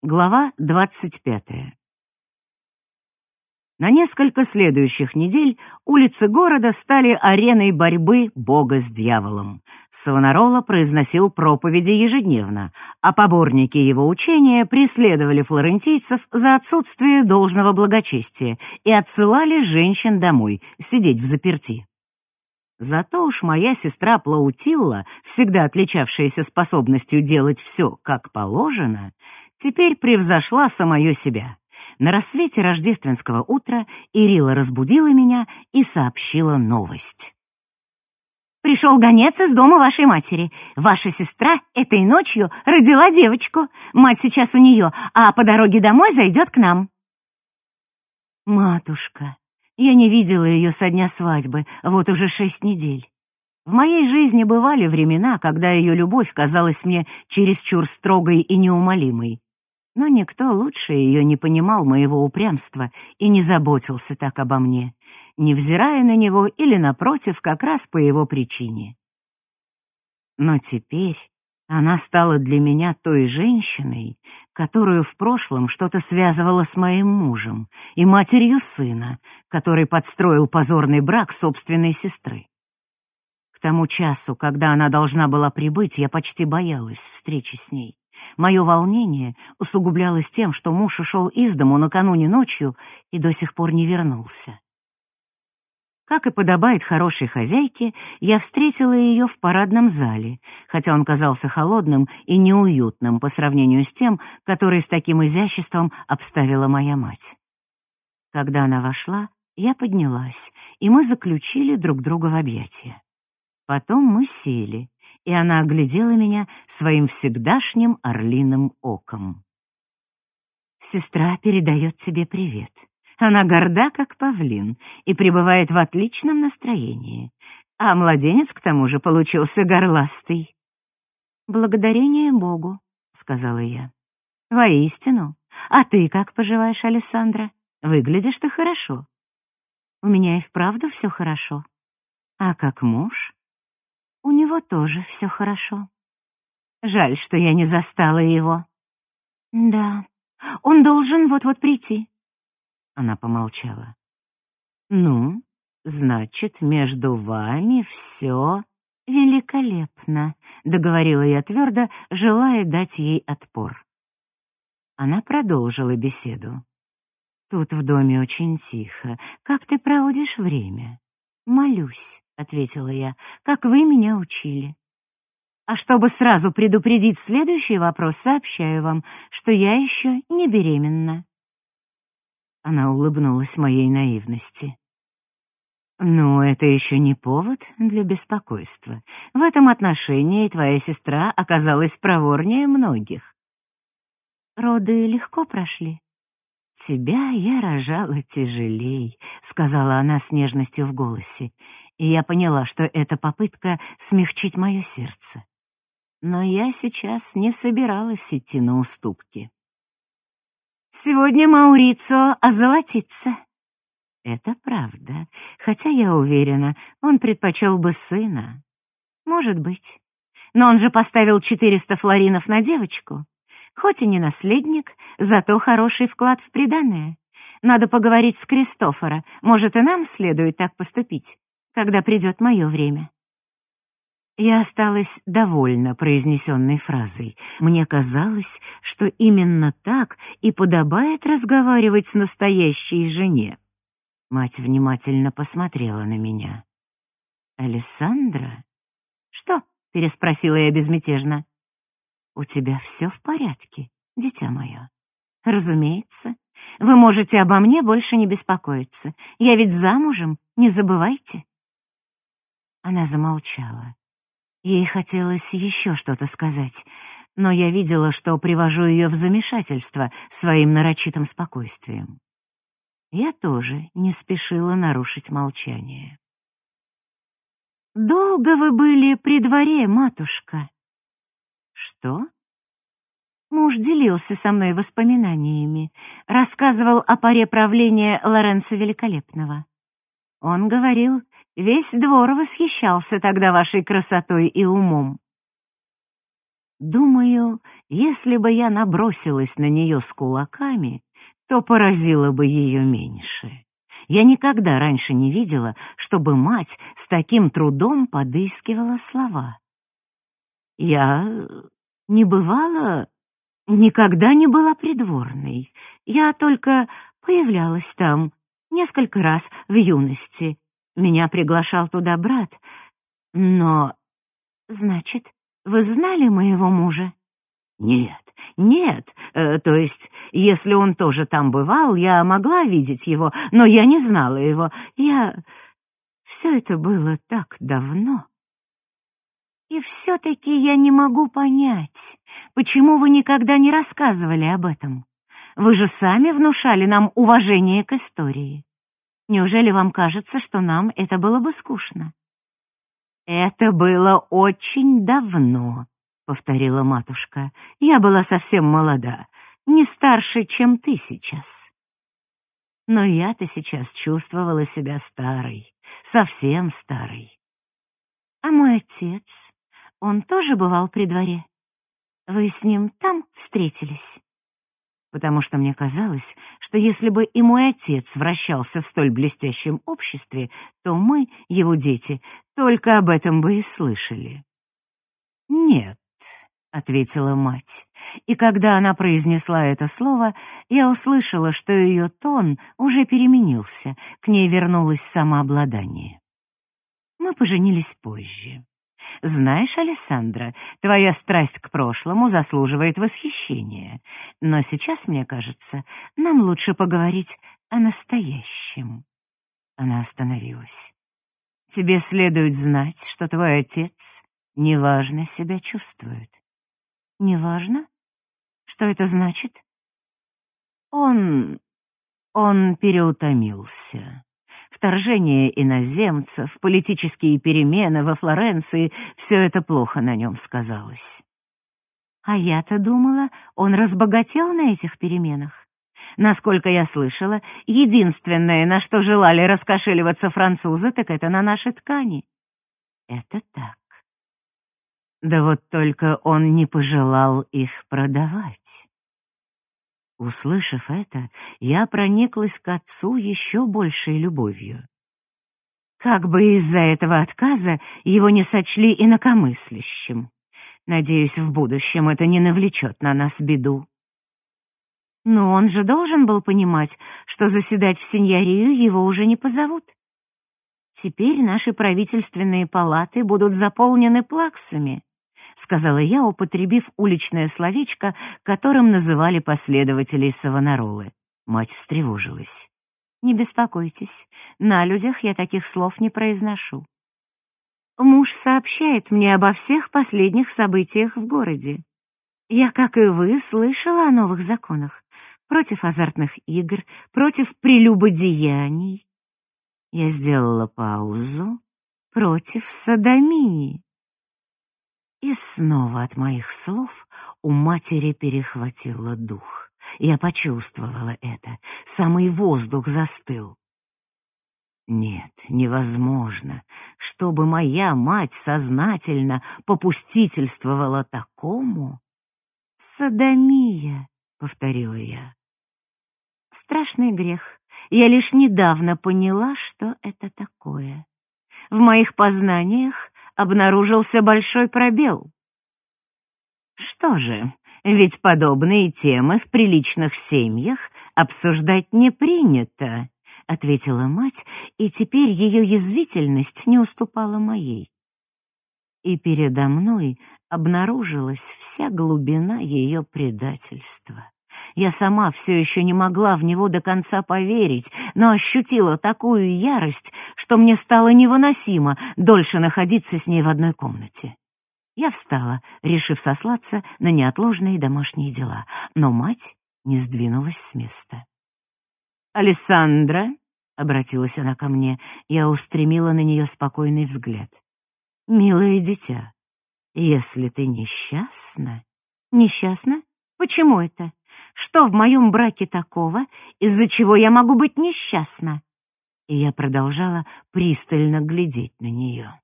Глава 25. На несколько следующих недель улицы города стали ареной борьбы бога с дьяволом. Савонарола произносил проповеди ежедневно, а поборники его учения преследовали флорентийцев за отсутствие должного благочестия и отсылали женщин домой сидеть в заперти. Зато уж моя сестра Плаутилла, всегда отличавшаяся способностью делать все как положено, теперь превзошла самое себя. На рассвете рождественского утра Ирила разбудила меня и сообщила новость. «Пришел гонец из дома вашей матери. Ваша сестра этой ночью родила девочку. Мать сейчас у нее, а по дороге домой зайдет к нам». «Матушка, я не видела ее со дня свадьбы, вот уже шесть недель. В моей жизни бывали времена, когда ее любовь казалась мне чересчур строгой и неумолимой но никто лучше ее не понимал моего упрямства и не заботился так обо мне, невзирая на него или, напротив, как раз по его причине. Но теперь она стала для меня той женщиной, которую в прошлом что-то связывало с моим мужем и матерью сына, который подстроил позорный брак собственной сестры. К тому часу, когда она должна была прибыть, я почти боялась встречи с ней. Мое волнение усугублялось тем, что муж ушел из дому накануне ночью и до сих пор не вернулся. Как и подобает хорошей хозяйке, я встретила ее в парадном зале, хотя он казался холодным и неуютным по сравнению с тем, который с таким изяществом обставила моя мать. Когда она вошла, я поднялась, и мы заключили друг друга в объятия. Потом мы сели, и она оглядела меня своим всегдашним орлиным оком. «Сестра передает тебе привет. Она горда, как павлин, и пребывает в отличном настроении. А младенец, к тому же, получился горластый». «Благодарение Богу», — сказала я. «Воистину. А ты как поживаешь, Александра? Выглядишь ты хорошо». «У меня и вправду все хорошо. А как муж?» У него тоже все хорошо. Жаль, что я не застала его. Да, он должен вот-вот прийти. Она помолчала. Ну, значит, между вами все великолепно, договорила я твердо, желая дать ей отпор. Она продолжила беседу. Тут в доме очень тихо. Как ты проводишь время? Молюсь ответила я, как вы меня учили. А чтобы сразу предупредить следующий вопрос, сообщаю вам, что я еще не беременна. Она улыбнулась моей наивности. «Ну, это еще не повод для беспокойства. В этом отношении твоя сестра оказалась проворнее многих». «Роды легко прошли?» «Тебя я рожала тяжелей», — сказала она с нежностью в голосе, и я поняла, что это попытка смягчить мое сердце. Но я сейчас не собиралась идти на уступки. «Сегодня Маурицо озолотится». Это правда, хотя я уверена, он предпочел бы сына. Может быть. Но он же поставил четыреста флоринов на девочку. Хоть и не наследник, зато хороший вклад в приданое. Надо поговорить с Кристофора. Может, и нам следует так поступить, когда придет мое время. Я осталась довольна произнесенной фразой. Мне казалось, что именно так и подобает разговаривать с настоящей жене. Мать внимательно посмотрела на меня. «Алессандра?» «Что?» — переспросила я безмятежно. «У тебя все в порядке, дитя мое?» «Разумеется. Вы можете обо мне больше не беспокоиться. Я ведь замужем, не забывайте». Она замолчала. Ей хотелось еще что-то сказать, но я видела, что привожу ее в замешательство своим нарочитым спокойствием. Я тоже не спешила нарушить молчание. «Долго вы были при дворе, матушка?» Что? Муж делился со мной воспоминаниями, рассказывал о паре правления Лоренцо Великолепного. Он говорил, весь двор восхищался тогда вашей красотой и умом. Думаю, если бы я набросилась на нее с кулаками, то поразила бы ее меньше. Я никогда раньше не видела, чтобы мать с таким трудом подыскивала слова. Я не бывала, никогда не была придворной. Я только появлялась там несколько раз в юности. Меня приглашал туда брат. Но, значит, вы знали моего мужа? Нет, нет, э, то есть, если он тоже там бывал, я могла видеть его, но я не знала его. Я... Все это было так давно. И все-таки я не могу понять, почему вы никогда не рассказывали об этом. Вы же сами внушали нам уважение к истории. Неужели вам кажется, что нам это было бы скучно? «Это было очень давно», — повторила матушка. «Я была совсем молода, не старше, чем ты сейчас». Но я-то сейчас чувствовала себя старой, совсем старой. А мой отец, он тоже бывал при дворе? Вы с ним там встретились? Потому что мне казалось, что если бы и мой отец вращался в столь блестящем обществе, то мы, его дети, только об этом бы и слышали. «Нет», — ответила мать, и когда она произнесла это слово, я услышала, что ее тон уже переменился, к ней вернулось самообладание. Мы поженились позже. Знаешь, Александра, твоя страсть к прошлому заслуживает восхищения. Но сейчас, мне кажется, нам лучше поговорить о настоящем. Она остановилась. Тебе следует знать, что твой отец неважно себя чувствует. Неважно? Что это значит? Он... он переутомился. Вторжение иноземцев, политические перемены во Флоренции — все это плохо на нем сказалось. А я-то думала, он разбогател на этих переменах. Насколько я слышала, единственное, на что желали раскошеливаться французы, так это на наши ткани. Это так. Да вот только он не пожелал их продавать. Услышав это, я прониклась к отцу еще большей любовью. Как бы из-за этого отказа его не сочли инакомыслящим. Надеюсь, в будущем это не навлечет на нас беду. Но он же должен был понимать, что заседать в сеньорию его уже не позовут. Теперь наши правительственные палаты будут заполнены плаксами, — сказала я, употребив уличное словечко, которым называли последователей Савонаролы. Мать встревожилась. «Не беспокойтесь, на людях я таких слов не произношу. Муж сообщает мне обо всех последних событиях в городе. Я, как и вы, слышала о новых законах против азартных игр, против прелюбодеяний. Я сделала паузу против садомии. И снова от моих слов у матери перехватило дух. Я почувствовала это. Самый воздух застыл. Нет, невозможно, чтобы моя мать сознательно попустительствовала такому. «Садомия», — повторила я. Страшный грех. Я лишь недавно поняла, что это такое. В моих познаниях обнаружился большой пробел. Что же, ведь подобные темы в приличных семьях обсуждать не принято, ответила мать, и теперь ее язвительность не уступала моей. И передо мной обнаружилась вся глубина ее предательства. Я сама все еще не могла в него до конца поверить, но ощутила такую ярость, что мне стало невыносимо дольше находиться с ней в одной комнате. Я встала, решив сослаться на неотложные домашние дела, но мать не сдвинулась с места. «Алессандра», — обратилась она ко мне, я устремила на нее спокойный взгляд. «Милое дитя, если ты несчастна...» «Несчастна? Почему это? Что в моем браке такого, из-за чего я могу быть несчастна? И я продолжала пристально глядеть на нее.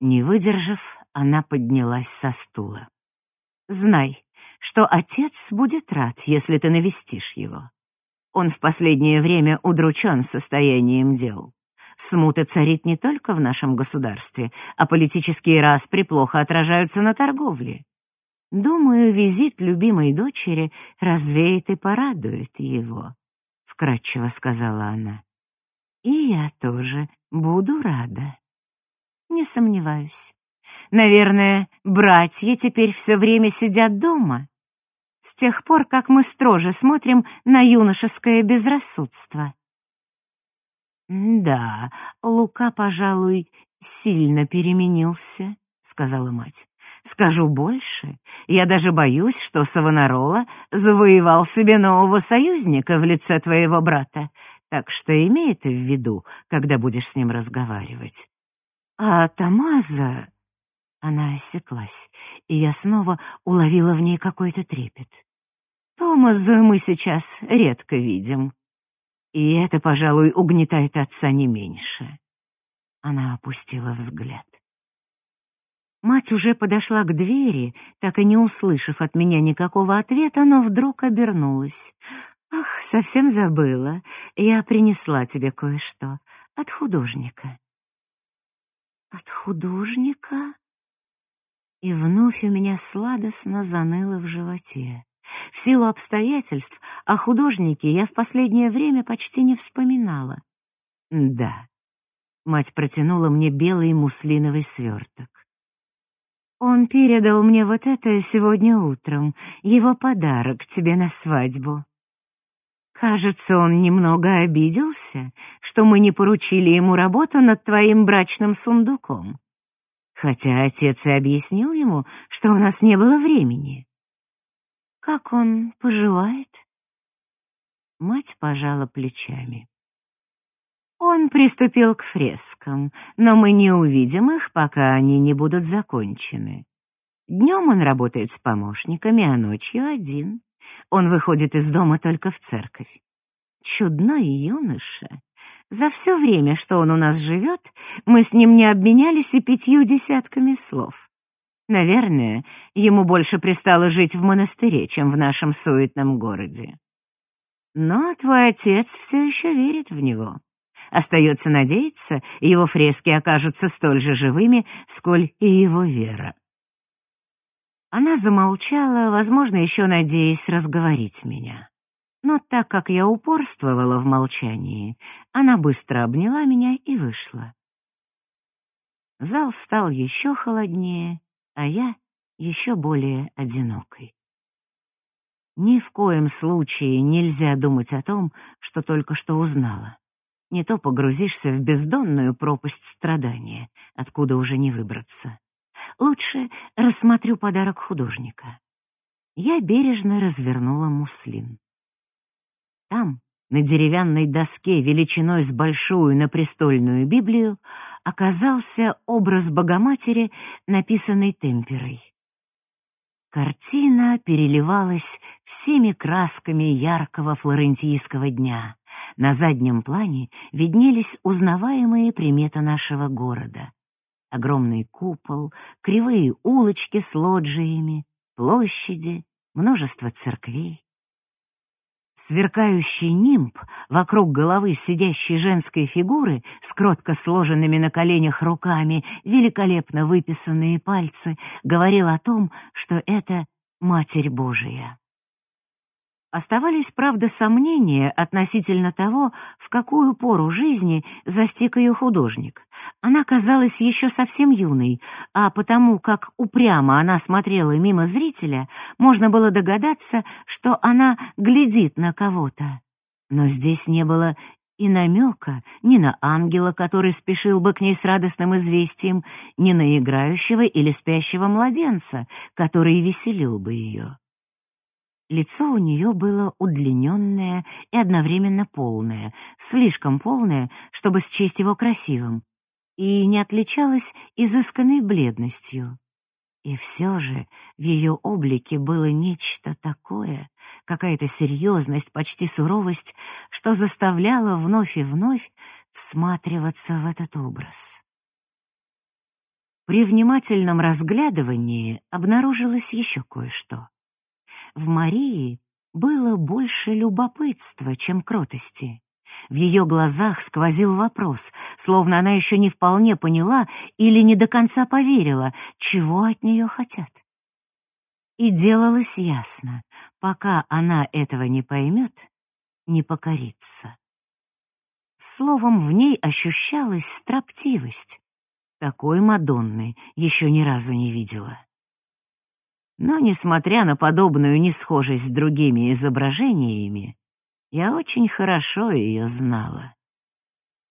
Не выдержав, она поднялась со стула. «Знай, что отец будет рад, если ты навестишь его. Он в последнее время удручен состоянием дел. Смута царит не только в нашем государстве, а политические распри плохо отражаются на торговле. Думаю, визит любимой дочери развеет и порадует его», — вкратчиво сказала она. «И я тоже буду рада». «Не сомневаюсь. Наверное, братья теперь все время сидят дома, с тех пор, как мы строже смотрим на юношеское безрассудство». «Да, Лука, пожалуй, сильно переменился», — сказала мать. «Скажу больше, я даже боюсь, что Савонарола завоевал себе нового союзника в лице твоего брата, так что имей это в виду, когда будешь с ним разговаривать». «А Тамаза...» Она осеклась, и я снова уловила в ней какой-то трепет. «Томаза мы сейчас редко видим». И это, пожалуй, угнетает отца не меньше. Она опустила взгляд. Мать уже подошла к двери, так и не услышав от меня никакого ответа, но вдруг обернулась. «Ах, совсем забыла. Я принесла тебе кое-что. От художника». «От художника?» И вновь у меня сладостно заныло в животе. В силу обстоятельств о художнике я в последнее время почти не вспоминала. Да. Мать протянула мне белый муслиновый сверток. Он передал мне вот это сегодня утром, его подарок тебе на свадьбу. Кажется, он немного обиделся, что мы не поручили ему работу над твоим брачным сундуком. Хотя отец и объяснил ему, что у нас не было времени. Как он поживает? Мать пожала плечами. Он приступил к фрескам, но мы не увидим их, пока они не будут закончены. Днем он работает с помощниками, а ночью один. Он выходит из дома только в церковь. Чудной юноша. За все время, что он у нас живет, мы с ним не обменялись и пятью десятками слов. Наверное, ему больше пристало жить в монастыре, чем в нашем суетном городе. Но твой отец все еще верит в него. Остается надеяться, его фрески окажутся столь же живыми, сколь и его вера. Она замолчала, возможно, еще надеясь разговорить меня. Но так как я упорствовала в молчании, она быстро обняла меня и вышла. Зал стал еще холоднее, а я еще более одинокой. Ни в коем случае нельзя думать о том, что только что узнала. Не то погрузишься в бездонную пропасть страдания, откуда уже не выбраться. Лучше рассмотрю подарок художника. Я бережно развернула муслин. Там, на деревянной доске величиной с большую напрестольную Библию оказался образ Богоматери, написанный темперой. Картина переливалась всеми красками яркого флорентийского дня. На заднем плане виднелись узнаваемые приметы нашего города. Огромный купол, кривые улочки с лоджиями, площади, множество церквей. Сверкающий нимб вокруг головы сидящей женской фигуры с кротко сложенными на коленях руками, великолепно выписанные пальцы, говорил о том, что это Матерь Божия. Оставались, правда, сомнения относительно того, в какую пору жизни застиг ее художник. Она казалась еще совсем юной, а потому как упрямо она смотрела мимо зрителя, можно было догадаться, что она глядит на кого-то. Но здесь не было и намека ни на ангела, который спешил бы к ней с радостным известием, ни на играющего или спящего младенца, который веселил бы ее. Лицо у нее было удлиненное и одновременно полное, слишком полное, чтобы счесть его красивым, и не отличалось изысканной бледностью. И все же в ее облике было нечто такое, какая-то серьезность, почти суровость, что заставляло вновь и вновь всматриваться в этот образ. При внимательном разглядывании обнаружилось еще кое-что. В Марии было больше любопытства, чем кротости. В ее глазах сквозил вопрос, словно она еще не вполне поняла или не до конца поверила, чего от нее хотят. И делалось ясно, пока она этого не поймет, не покорится. Словом, в ней ощущалась строптивость. Такой Мадонны еще ни разу не видела. Но, несмотря на подобную несхожесть с другими изображениями, я очень хорошо ее знала.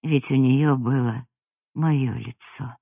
Ведь у нее было мое лицо.